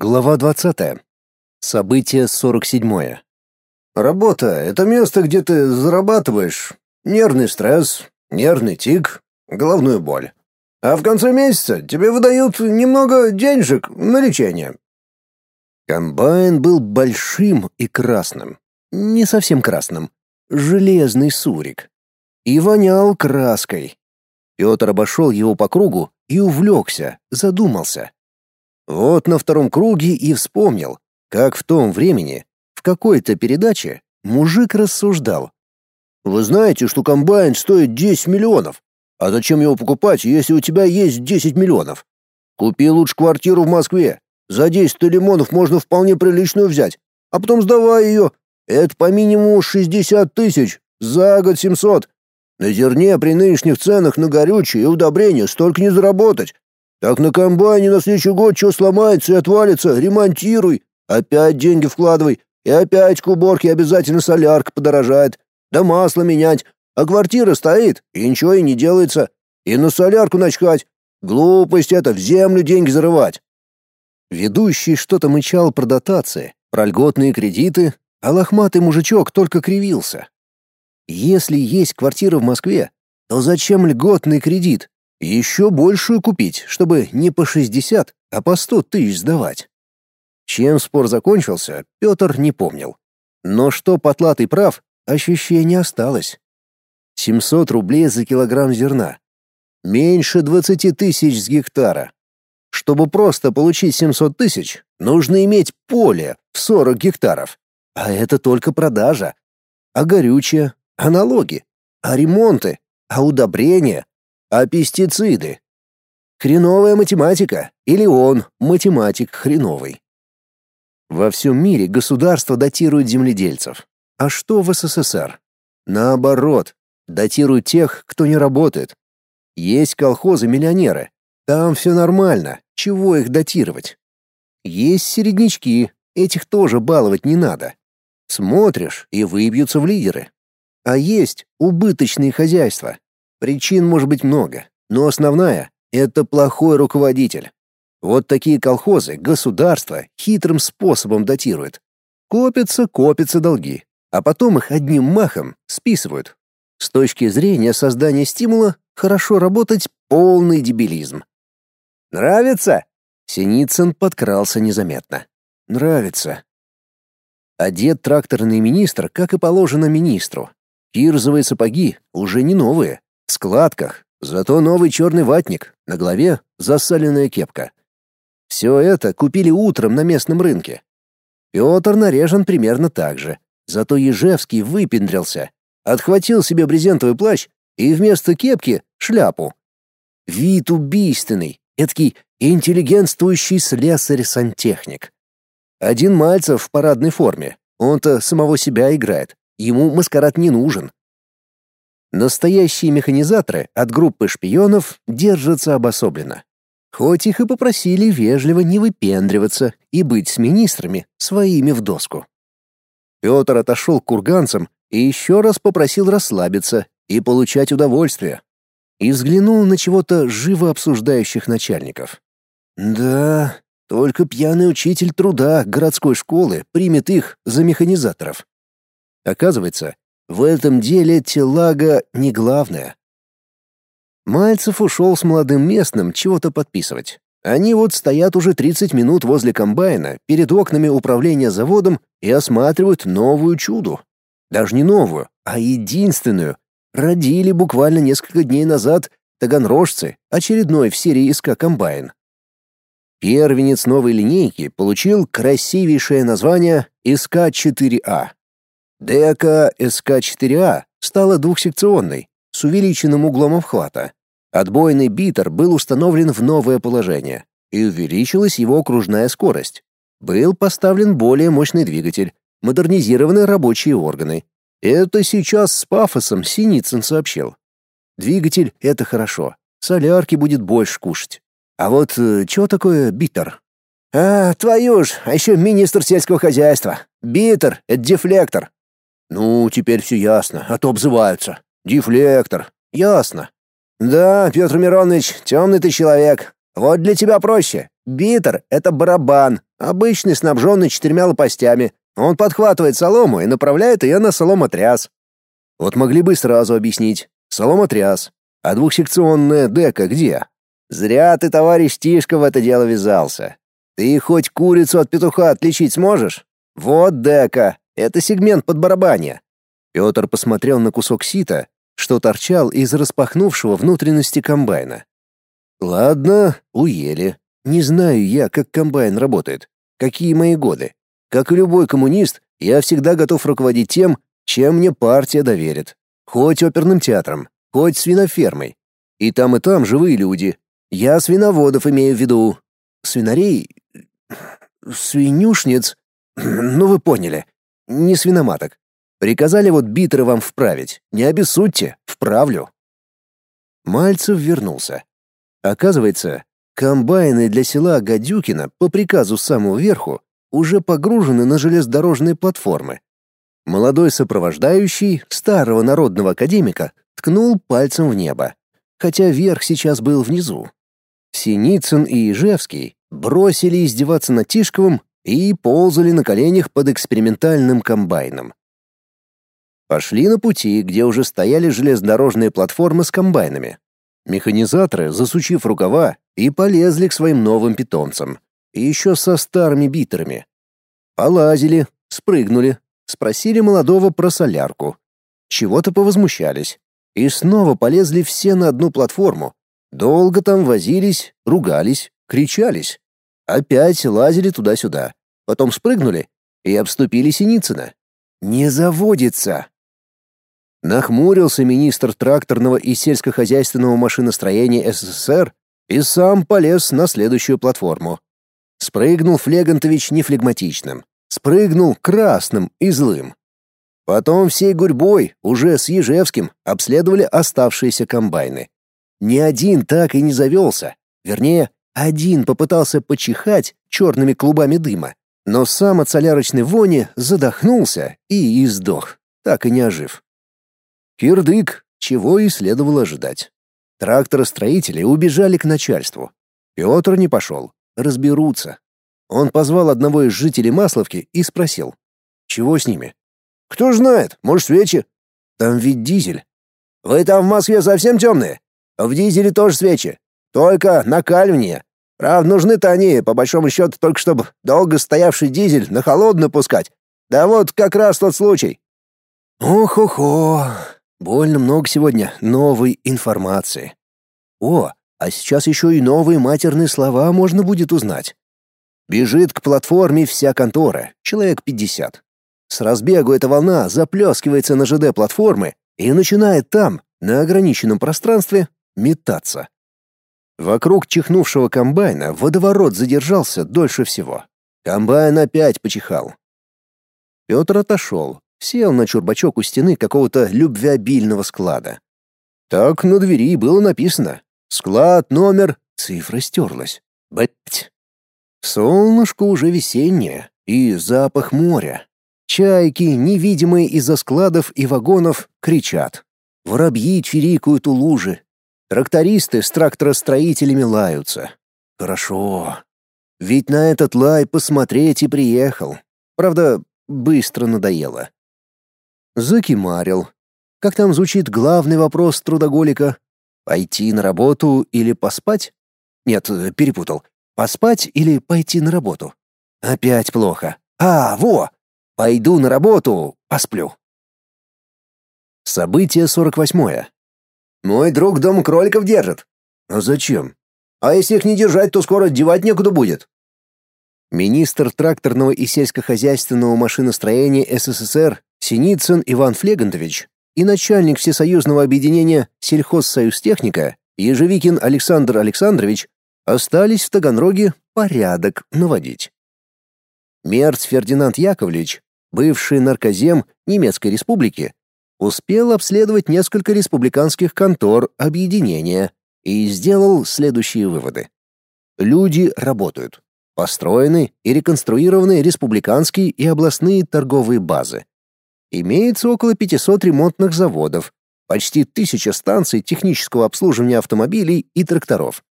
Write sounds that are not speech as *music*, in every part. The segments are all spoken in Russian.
Глава 20. Событие 47. Работа — это место, где ты зарабатываешь. Нервный стресс, нервный тик, головную боль. А в конце месяца тебе выдают немного денежек на лечение. Комбайн был большим и красным. Не совсем красным. Железный сурик. И вонял краской. Петр обошел его по кругу и увлекся, задумался. Вот на втором круге и вспомнил, как в том времени, в какой-то передаче, мужик рассуждал. «Вы знаете, что комбайн стоит 10 миллионов? А зачем его покупать, если у тебя есть 10 миллионов? Купи лучше квартиру в Москве. За 10 лимонов можно вполне приличную взять, а потом сдавай ее. Это по минимуму 60 тысяч, за год 700. На зерне при нынешних ценах на горючее и удобрения столько не заработать. Так на комбайне на следующий год что сломается и отвалится, ремонтируй. Опять деньги вкладывай. И опять к уборке обязательно солярка подорожает. Да масло менять. А квартира стоит, и ничего и не делается. И на солярку начхать. Глупость это, в землю деньги зарывать. Ведущий что-то мычал про дотации, про льготные кредиты, а лохматый мужичок только кривился. Если есть квартира в Москве, то зачем льготный кредит? Еще большую купить, чтобы не по 60, а по 100 тысяч сдавать. Чем спор закончился, Петр не помнил. Но что потлатый прав, ощущение осталось. 700 рублей за килограмм зерна. Меньше 20 тысяч с гектара. Чтобы просто получить 700 тысяч, нужно иметь поле в 40 гектаров. А это только продажа. А горючее, а налоги, а ремонты, а удобрения, а пестициды? Хреновая математика, или он, математик хреновый. Во всем мире государство датирует земледельцев. А что в СССР? Наоборот, датируют тех, кто не работает. Есть колхозы-миллионеры. Там все нормально, чего их датировать? Есть середнячки, этих тоже баловать не надо. Смотришь, и выбьются в лидеры. А есть убыточные хозяйства, Причин может быть много, но основная — это плохой руководитель. Вот такие колхозы государство хитрым способом датирует. Копятся, копятся долги, а потом их одним махом списывают. С точки зрения создания стимула, хорошо работать — полный дебилизм. «Нравится?» Синицын подкрался незаметно. «Нравится». Одет тракторный министр, как и положено министру. Кирзовые сапоги уже не новые, складках, зато новый черный ватник, на голове засаленная кепка. Все это купили утром на местном рынке. Петр нарежен примерно так же, зато Ежевский выпендрился, отхватил себе брезентовый плащ и вместо кепки — шляпу. Вид убийственный, эдакий интеллигентствующий слесарь-сантехник. Один Мальцев в парадной форме, он-то самого себя играет, ему маскарад не нужен. Настоящие механизаторы от группы шпионов держатся обособленно. Хоть их и попросили вежливо не выпендриваться и быть с министрами своими в доску. Петр отошел к курганцам и еще раз попросил расслабиться и получать удовольствие. И взглянул на чего-то живо обсуждающих начальников. Да, только пьяный учитель труда городской школы примет их за механизаторов. Оказывается, в этом деле телага не главное. Мальцев ушел с молодым местным чего-то подписывать. Они вот стоят уже 30 минут возле комбайна, перед окнами управления заводом и осматривают новую чуду. Даже не новую, а единственную. Родили буквально несколько дней назад таганрожцы, очередной в серии СК комбайн. Первенец новой линейки получил красивейшее название СК-4А. ДК СК-4А стала двухсекционной, с увеличенным углом обхвата. Отбойный битер был установлен в новое положение, и увеличилась его окружная скорость. Был поставлен более мощный двигатель, модернизированы рабочие органы. Это сейчас с пафосом Синицын сообщил. Двигатель — это хорошо, солярки будет больше кушать. А вот э, что такое битер? А, твою ж, а еще министр сельского хозяйства. Битер — это дефлектор, ну, теперь все ясно, а то обзываются. Дефлектор. Ясно. Да, Петр Миронович, темный ты человек. Вот для тебя проще. Битер — это барабан, Обычный, снабженный четырьмя лопастями. Он подхватывает солому и направляет ее на соломотряс. Вот могли бы сразу объяснить. Соломотряс. А двухсекционная дека где? Зря ты, товарищ Тишка, в это дело ввязался. Ты хоть курицу от петуха отличить сможешь? Вот дека. Это сегмент под барабанья. Петр посмотрел на кусок сита, что торчал из распахнувшего внутренности комбайна. Ладно, уели. Не знаю я, как комбайн работает, какие мои годы. Как и любой коммунист, я всегда готов руководить тем, чем мне партия доверит. Хоть оперным театром, хоть свинофермой. И там, и там живые люди. Я свиноводов имею в виду. Свинарей... Свинюшниц... *clears throat* Ну вы поняли. Не свиноматок. Приказали вот битры вам вправить. Не обессудьте, вправлю. Мальцев вернулся. Оказывается, комбайны для села Гадюкино по приказу самого верху уже погружены на железнодорожные платформы. Молодой сопровождающий старого народного академика ткнул пальцем в небо, хотя верх сейчас был внизу. Синицын и Ижевский бросили издеваться над Тишковым и ползали на коленях под экспериментальным комбайном. Пошли на пути, где уже стояли железнодорожные платформы с комбайнами. Механизаторы, засучив рукава, и полезли к своим новым питомцам, и еще со старыми битерами. Полазили, спрыгнули, спросили молодого про солярку. Чего-то повозмущались. И снова полезли все на одну платформу. Долго там возились, ругались, кричались. Опять лазили туда-сюда. Потом спрыгнули и обступили Синицына. «Не заводится!» Нахмурился министр тракторного и сельскохозяйственного машиностроения СССР и сам полез на следующую платформу. Спрыгнул Флегантович нефлегматичным, спрыгнул красным и злым. Потом всей гурьбой, уже с Ежевским, обследовали оставшиеся комбайны. Ни один так и не завелся. Вернее, один попытался почихать черными клубами дыма, но сам от солярочной вони задохнулся и издох, так и не ожив. Кирдык, чего и следовало ожидать. Тракторостроители убежали к начальству. Петр не пошел, разберутся. Он позвал одного из жителей Масловки и спросил, чего с ними. «Кто знает, может, свечи?» «Там ведь дизель». «Вы там в Москве совсем темные? В дизеле тоже свечи, только накаливание. Правда, нужны-то они, по большому счету, только чтобы долго стоявший дизель на холодно пускать. Да вот как раз тот случай». «Ох-охо, Больно много сегодня новой информации. О, а сейчас еще и новые матерные слова можно будет узнать. Бежит к платформе вся контора, человек пятьдесят. С разбегу эта волна заплескивается на ЖД платформы и начинает там, на ограниченном пространстве, метаться. Вокруг чихнувшего комбайна водоворот задержался дольше всего. Комбайн опять почихал. Петр отошел, Сел на чурбачок у стены какого-то любвеобильного склада. Так на двери было написано. Склад, номер, цифра стерлась. Бать. Солнышко уже весеннее, и запах моря. Чайки, невидимые из-за складов и вагонов, кричат. Воробьи чирикают у лужи. Трактористы с тракторостроителями лаются. Хорошо. Ведь на этот лай посмотреть и приехал. Правда, быстро надоело. Закимарил. Как там звучит главный вопрос трудоголика? Пойти на работу или поспать? Нет, перепутал. Поспать или пойти на работу? Опять плохо. А, во! Пойду на работу, посплю. Событие 48. Мой друг дом кроликов держит. А зачем? А если их не держать, то скоро девать некуда будет. Министр тракторного и сельскохозяйственного машиностроения СССР Синицын Иван Флегантович и начальник Всесоюзного объединения «Сельхозсоюзтехника» Ежевикин Александр Александрович остались в Таганроге порядок наводить. Мерц Фердинанд Яковлевич, бывший наркозем Немецкой Республики, успел обследовать несколько республиканских контор объединения и сделал следующие выводы. Люди работают. Построены и реконструированы республиканские и областные торговые базы. Имеется около 500 ремонтных заводов, почти 1000 станций технического обслуживания автомобилей и тракторов.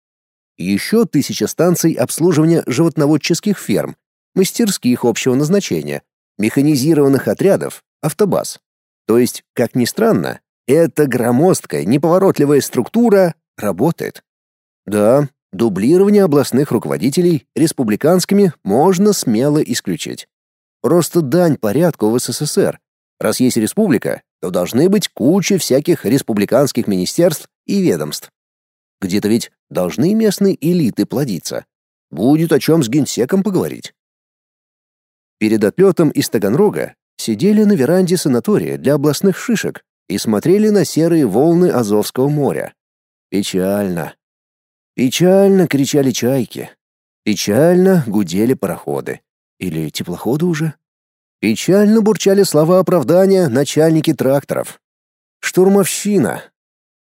Еще 1000 станций обслуживания животноводческих ферм мастерских общего назначения, механизированных отрядов, автобаз. То есть, как ни странно, эта громоздкая, неповоротливая структура работает. Да, дублирование областных руководителей республиканскими можно смело исключить. Просто дань порядку в СССР. Раз есть республика, то должны быть куча всяких республиканских министерств и ведомств. Где-то ведь должны местные элиты плодиться. Будет о чем с генсеком поговорить. Перед отлетом из Таганрога сидели на веранде санатория для областных шишек и смотрели на серые волны Азовского моря. Печально. Печально кричали чайки. Печально гудели пароходы. Или теплоходы уже? Печально бурчали слова оправдания начальники тракторов. Штурмовщина.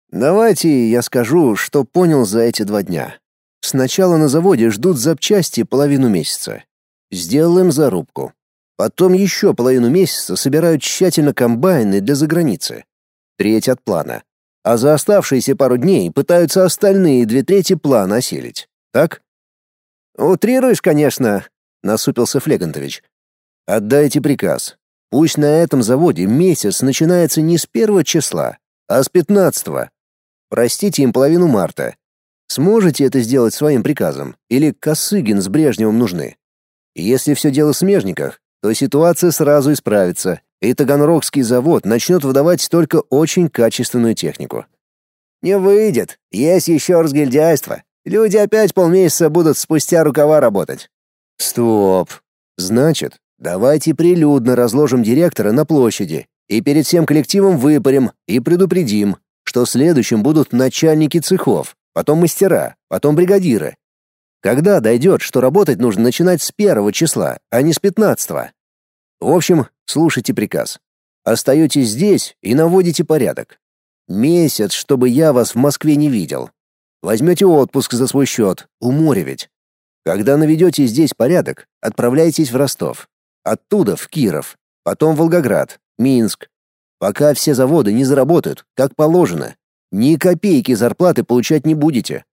Давайте я скажу, что понял за эти два дня. Сначала на заводе ждут запчасти половину месяца. Сделаем зарубку. Потом еще половину месяца собирают тщательно комбайны для заграницы. Треть от плана. А за оставшиеся пару дней пытаются остальные две трети плана осилить. Так? Утрируешь, конечно, насупился Флегантович. Отдайте приказ. Пусть на этом заводе месяц начинается не с первого числа, а с пятнадцатого. Простите им половину марта. Сможете это сделать своим приказом? Или Косыгин с Брежневым нужны? Если все дело в смежниках, то ситуация сразу исправится, и Таганрогский завод начнет выдавать только очень качественную технику. Не выйдет. Есть еще разгильдяйство. Люди опять полмесяца будут спустя рукава работать. Стоп. Значит, давайте прилюдно разложим директора на площади и перед всем коллективом выпарим и предупредим, что следующим будут начальники цехов, потом мастера, потом бригадиры, когда дойдет, что работать нужно начинать с первого числа, а не с пятнадцатого? В общем, слушайте приказ. Остаетесь здесь и наводите порядок. Месяц, чтобы я вас в Москве не видел. Возьмете отпуск за свой счет, у моря ведь. Когда наведете здесь порядок, отправляйтесь в Ростов. Оттуда в Киров, потом в Волгоград, Минск. Пока все заводы не заработают, как положено. Ни копейки зарплаты получать не будете.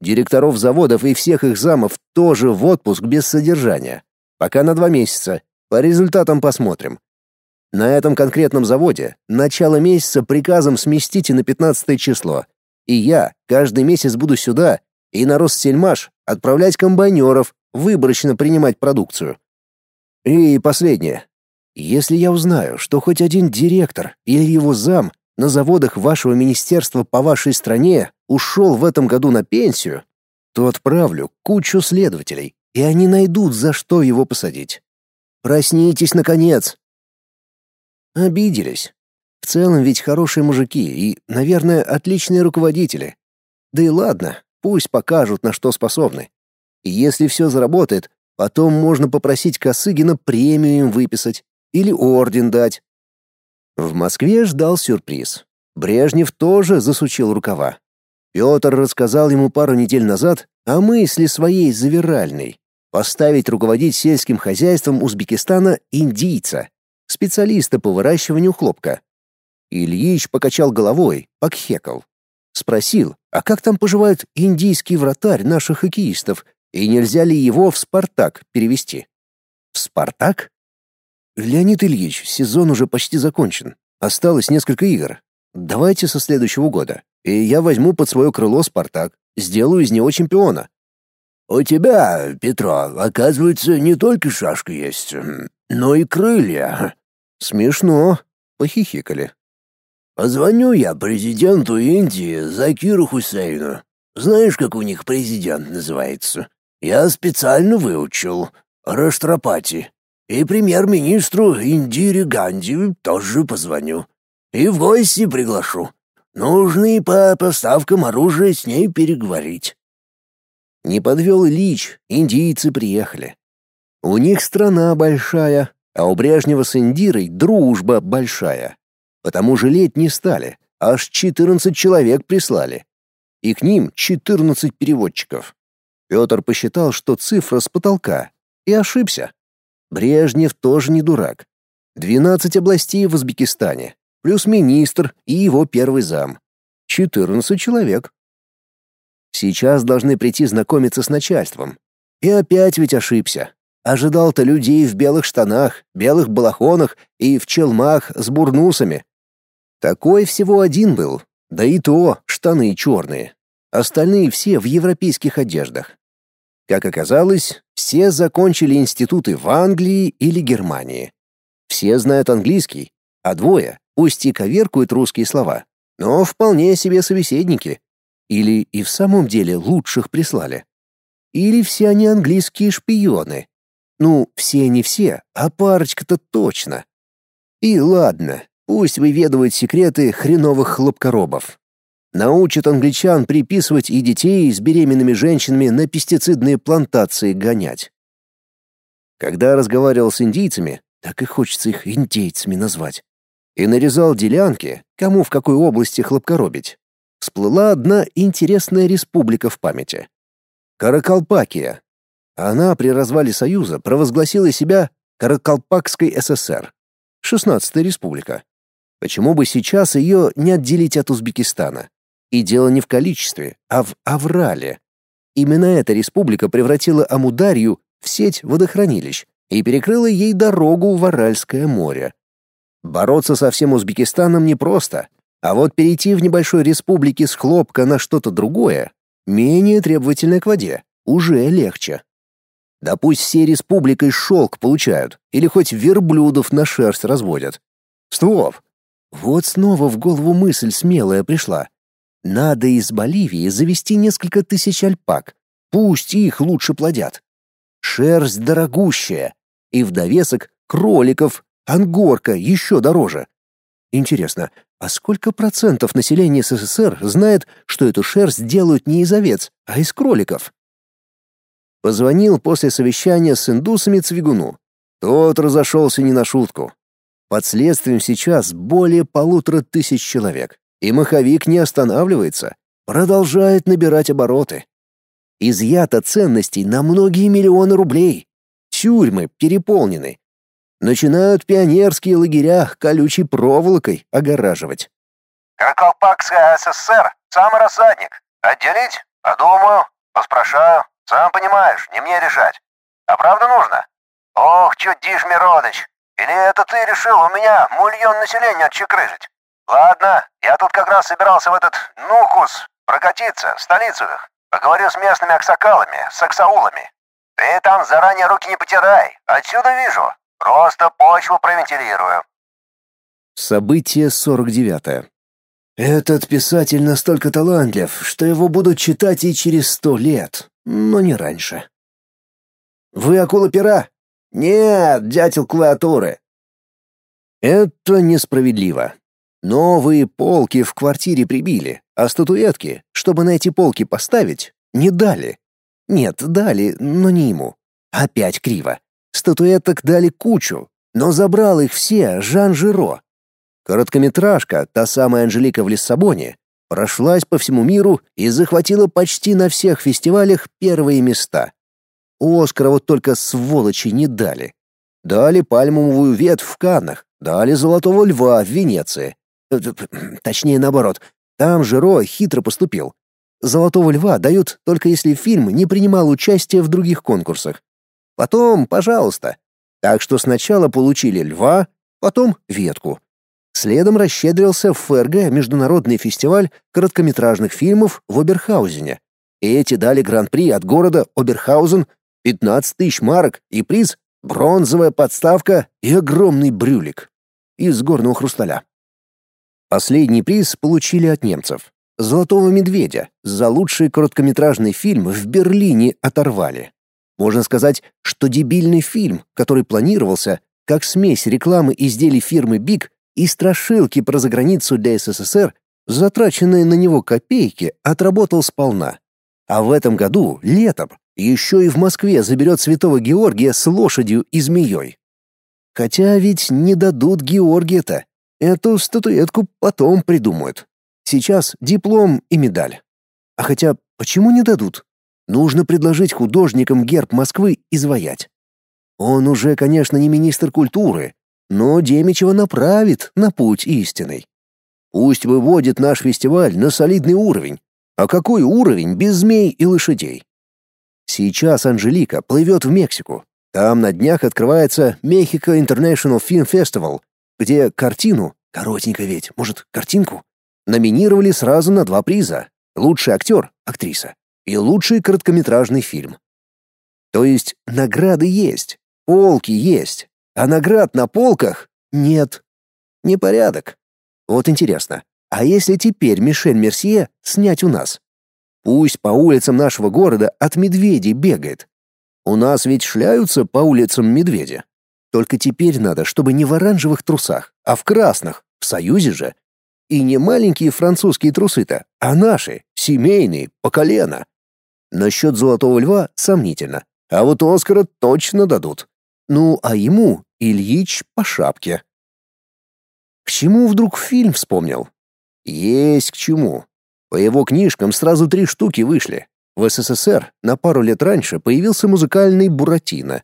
Директоров заводов и всех их замов тоже в отпуск без содержания. Пока на два месяца. По результатам посмотрим. На этом конкретном заводе начало месяца приказом сместите на 15 число. И я каждый месяц буду сюда и на Россельмаш отправлять комбайнеров выборочно принимать продукцию. И последнее. Если я узнаю, что хоть один директор или его зам на заводах вашего министерства по вашей стране ушел в этом году на пенсию, то отправлю кучу следователей, и они найдут, за что его посадить. Проснитесь, наконец!» Обиделись. В целом ведь хорошие мужики и, наверное, отличные руководители. Да и ладно, пусть покажут, на что способны. И если все заработает, потом можно попросить Косыгина премию им выписать или орден дать. В Москве ждал сюрприз. Брежнев тоже засучил рукава. Петр рассказал ему пару недель назад о мысли своей завиральной — поставить руководить сельским хозяйством Узбекистана индийца, специалиста по выращиванию хлопка. Ильич покачал головой, покхекал. Спросил, а как там поживает индийский вратарь наших хоккеистов, и нельзя ли его в «Спартак» перевести? В «Спартак»? Леонид Ильич, сезон уже почти закончен. Осталось несколько игр. Давайте со следующего года и я возьму под свое крыло «Спартак», сделаю из него чемпиона. У тебя, Петро, оказывается, не только шашка есть, но и крылья. Смешно, похихикали. Позвоню я президенту Индии Закиру Хусейну. Знаешь, как у них президент называется? Я специально выучил. Раштрапати. И премьер-министру Индире Ганди тоже позвоню. И в гости приглашу. Нужно и по поставкам оружия с ней переговорить. Не подвел Ильич, индийцы приехали. У них страна большая, а у Брежнева с Индирой дружба большая. Потому жалеть не стали, аж 14 человек прислали. И к ним 14 переводчиков. Петр посчитал, что цифра с потолка, и ошибся. Брежнев тоже не дурак. 12 областей в Узбекистане, плюс министр и его первый зам. 14 человек. Сейчас должны прийти знакомиться с начальством. И опять ведь ошибся. Ожидал-то людей в белых штанах, белых балахонах и в челмах с бурнусами. Такой всего один был, да и то штаны черные. Остальные все в европейских одеждах. Как оказалось, все закончили институты в Англии или Германии. Все знают английский, а двое, пусть и коверкуют русские слова, но вполне себе собеседники. Или и в самом деле лучших прислали. Или все они английские шпионы. Ну, все не все, а парочка-то точно. И ладно, пусть выведывают секреты хреновых хлопкоробов. Научат англичан приписывать и детей с беременными женщинами на пестицидные плантации гонять. Когда разговаривал с индийцами, так и хочется их индейцами назвать, и нарезал делянки, кому в какой области хлопкоробить, всплыла одна интересная республика в памяти. Каракалпакия, она при развале Союза провозгласила себя Каракалпакской ССР, 16-я республика. Почему бы сейчас ее не отделить от Узбекистана? И дело не в количестве, а в аврале. Именно эта республика превратила Амударью в сеть водохранилищ и перекрыла ей дорогу в Аральское море. Бороться со всем Узбекистаном непросто, а вот перейти в небольшой республике с хлопка на что-то другое, менее требовательное к воде, уже легче. Да пусть все республикой шелк получают, или хоть верблюдов на шерсть разводят. Стоп! Вот снова в голову мысль смелая пришла. Надо из Боливии завести несколько тысяч альпак. Пусть их лучше плодят. Шерсть дорогущая. И в довесок кроликов, ангорка еще дороже. Интересно, а сколько процентов населения СССР знает, что эту шерсть делают не из овец, а из кроликов? Позвонил после совещания с индусами Цвигуну. Тот разошелся не на шутку. Под следствием сейчас более полутора тысяч человек, и маховик не останавливается, продолжает набирать обороты. Изъято ценностей на многие миллионы рублей. Тюрьмы переполнены. Начинают пионерские лагеря колючей проволокой огораживать. «Как Колпакская СССР, самый рассадник. Отделить? Подумаю, поспрашаю. Сам понимаешь, не мне решать. А правда нужно? Ох, чудишь, Мироныч. Или это ты решил у меня мульон населения отчекрыжить? Ладно, я тут как раз собирался в этот Нухус прокатиться, в столицу их. Поговорю с местными аксакалами, с аксаулами. Ты там заранее руки не потирай, отсюда вижу. Просто почву провентилирую. Событие 49. Этот писатель настолько талантлив, что его будут читать и через сто лет но не раньше. «Вы акула пера?» «Нет, дятел клавиатуры». Это несправедливо. Новые полки в квартире прибили, а статуэтки, чтобы на эти полки поставить, не дали. Нет, дали, но не ему. Опять криво. Статуэток дали кучу, но забрал их все Жан Жиро. Короткометражка, та самая Анжелика в Лиссабоне, прошлась по всему миру и захватила почти на всех фестивалях первые места. Оскара вот только сволочи не дали. Дали пальмовую ветвь в Каннах, дали золотого льва в Венеции. Э, точнее, наоборот, там Жиро хитро поступил. Золотого льва дают только если фильм не принимал участие в других конкурсах. Потом, пожалуйста. Так что сначала получили льва, потом ветку. Следом расщедрился в ФРГ международный фестиваль короткометражных фильмов в Оберхаузене. И эти дали гран-при от города Оберхаузен 15 тысяч марок и приз бронзовая подставка и огромный брюлик из горного хрусталя. Последний приз получили от немцев. «Золотого медведя» за лучший короткометражный фильм в Берлине оторвали. Можно сказать, что дебильный фильм, который планировался как смесь рекламы изделий фирмы «Биг» и страшилки про заграницу для СССР, затраченные на него копейки, отработал сполна. А в этом году, летом, еще и в Москве заберет святого Георгия с лошадью и змеей. Хотя ведь не дадут Георгия-то. Эту статуэтку потом придумают. Сейчас диплом и медаль. А хотя, почему не дадут? Нужно предложить художникам герб Москвы изваять. Он уже, конечно, не министр культуры, но Демичева направит на путь истинный. Пусть выводит наш фестиваль на солидный уровень. А какой уровень без змей и лошадей? Сейчас Анжелика плывет в Мексику. Там на днях открывается Mexico International Film Festival, где картину, коротенько ведь, может, картинку, номинировали сразу на два приза — лучший актер, актриса, и лучший короткометражный фильм. То есть награды есть, полки есть, а наград на полках нет. Непорядок. Вот интересно, а если теперь Мишель Мерсье снять у нас? Пусть по улицам нашего города от медведей бегает. У нас ведь шляются по улицам медведи. Только теперь надо, чтобы не в оранжевых трусах, а в красных, в Союзе же. И не маленькие французские трусы-то, а наши, семейные, по колено. Насчет Золотого Льва сомнительно, а вот Оскара точно дадут. Ну, а ему Ильич по шапке. К чему вдруг фильм вспомнил? Есть к чему. По его книжкам сразу три штуки вышли. В СССР на пару лет раньше появился музыкальный «Буратино».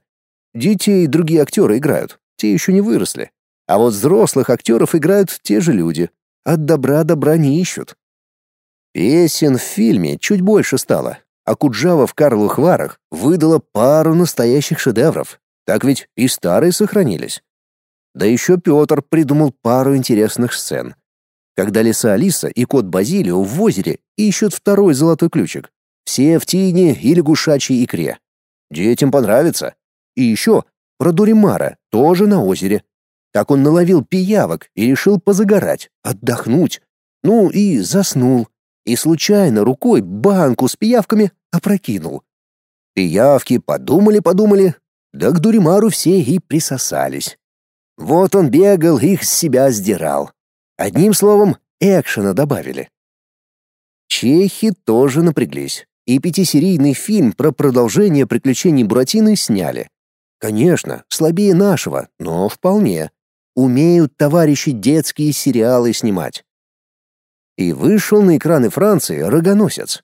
Детей другие актеры играют, те еще не выросли. А вот взрослых актеров играют те же люди. От добра добра не ищут. Песен в фильме чуть больше стало, а Куджава в Карловых Варах выдала пару настоящих шедевров. Так ведь и старые сохранились. Да еще Петр придумал пару интересных сцен. Когда лиса Алиса и кот Базилио в озере ищут второй золотой ключик. Все в тине и лягушачьей икре. Детям понравится. И еще про Дуримара, тоже на озере. Как он наловил пиявок и решил позагорать, отдохнуть. Ну и заснул. И случайно рукой банку с пиявками опрокинул. Пиявки подумали-подумали, да к Дуримару все и присосались. Вот он бегал, их с себя сдирал. Одним словом, экшена добавили. Чехи тоже напряглись, и пятисерийный фильм про продолжение приключений Буратино сняли. Конечно, слабее нашего, но вполне. Умеют товарищи детские сериалы снимать. И вышел на экраны Франции «Рогоносец».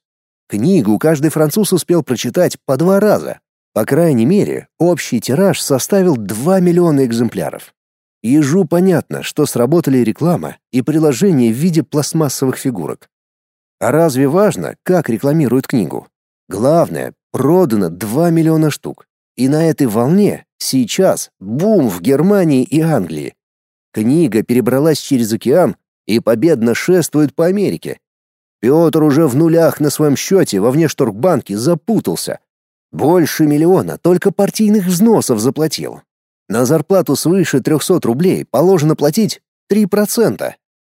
Книгу каждый француз успел прочитать по два раза. По крайней мере, общий тираж составил 2 миллиона экземпляров. Ежу понятно, что сработали реклама и приложение в виде пластмассовых фигурок. А разве важно, как рекламируют книгу? Главное, продано 2 миллиона штук. И на этой волне сейчас бум в Германии и Англии. Книга перебралась через океан и победно шествует по Америке. Петр уже в нулях на своем счете во внешторгбанке запутался. Больше миллиона только партийных взносов заплатил. На зарплату свыше 300 рублей положено платить 3%.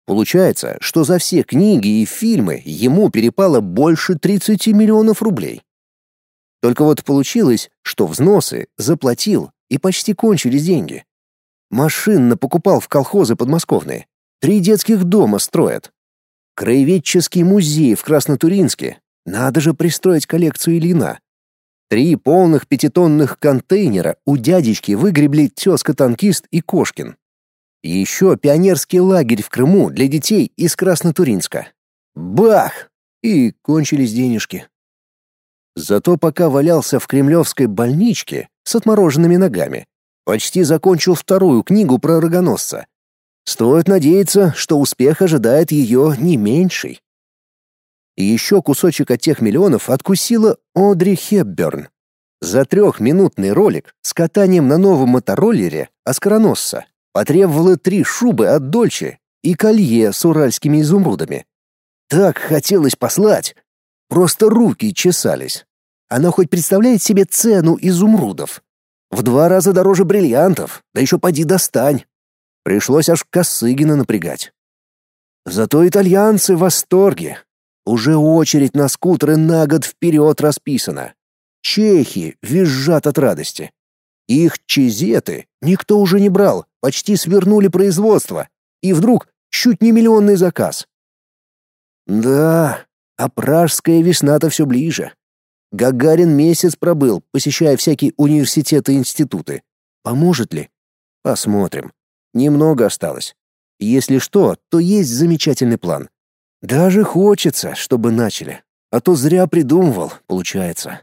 Получается, что за все книги и фильмы ему перепало больше 30 миллионов рублей. Только вот получилось, что взносы заплатил и почти кончились деньги. Машин покупал в колхозы подмосковные. Три детских дома строят. Краеведческий музей в Краснотуринске. Надо же пристроить коллекцию Ильина. Три полных пятитонных контейнера у дядечки выгребли тезка-танкист и Кошкин. еще пионерский лагерь в Крыму для детей из Краснотуринска. Бах! И кончились денежки. Зато пока валялся в кремлевской больничке с отмороженными ногами, почти закончил вторую книгу про рогоносца. Стоит надеяться, что успех ожидает ее не меньший. И еще кусочек от тех миллионов откусила Одри Хепберн. За трехминутный ролик с катанием на новом мотороллере Оскароносца потребовала три шубы от Дольче и колье с уральскими изумрудами. Так хотелось послать. Просто руки чесались. Она хоть представляет себе цену изумрудов? В два раза дороже бриллиантов, да еще поди достань. Пришлось аж Косыгина напрягать. Зато итальянцы в восторге. Уже очередь на скутеры на год вперед расписана. Чехи визжат от радости. Их чизеты никто уже не брал, почти свернули производство. И вдруг чуть не миллионный заказ. Да, а пражская весна-то все ближе. Гагарин месяц пробыл, посещая всякие университеты и институты. Поможет ли? Посмотрим. Немного осталось. Если что, то есть замечательный план. Даже хочется, чтобы начали. А то зря придумывал, получается.